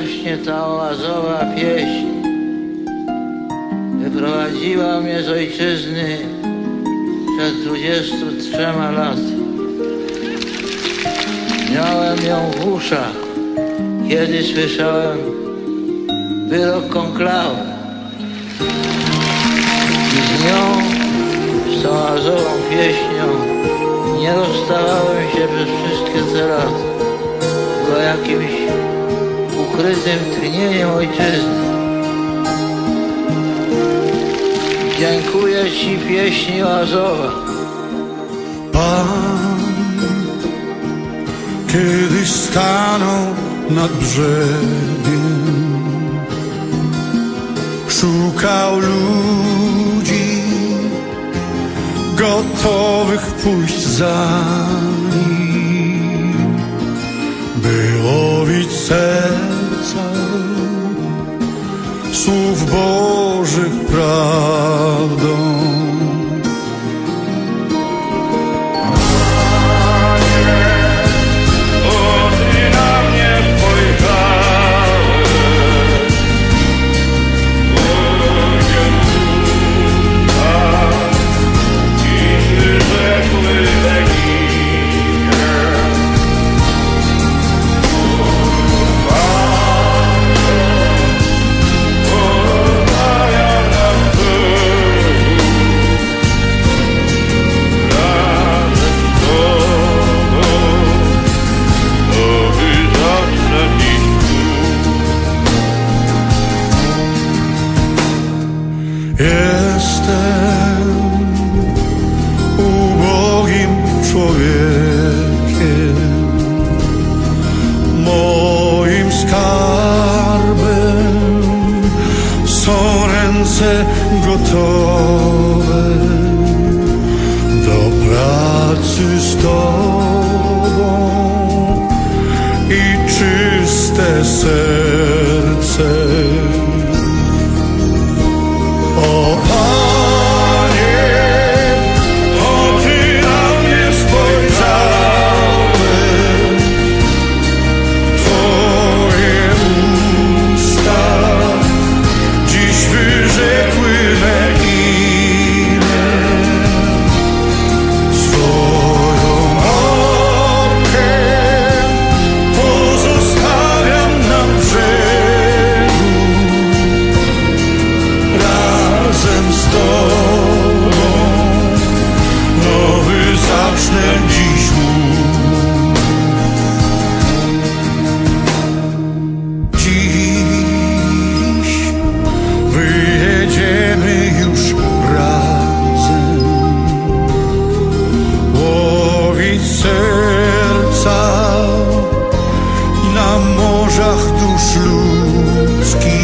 właśnie ta oazowa pieśń wyprowadziła mnie z ojczyzny przed 23 laty. Miałem ją w uszach, kiedy słyszałem wyrok konklawy. I z nią, z tą oazową pieśnią, nie rozstawałem się przez wszystkie te lata. Była jakimś ukrytym tchnieniem ojczyzny. Dziękuję Ci pieśni oazowa. Pan kiedyś stanął nad brzegiem, szukał ludzi gotowych pójść za nim, by łowić serca słów Bożych prawdą. Jestem ubogim człowiekiem. Moim skarbem są ręce gotowe do pracy z Tobą i czyste serce. morzach dusz ludzkich.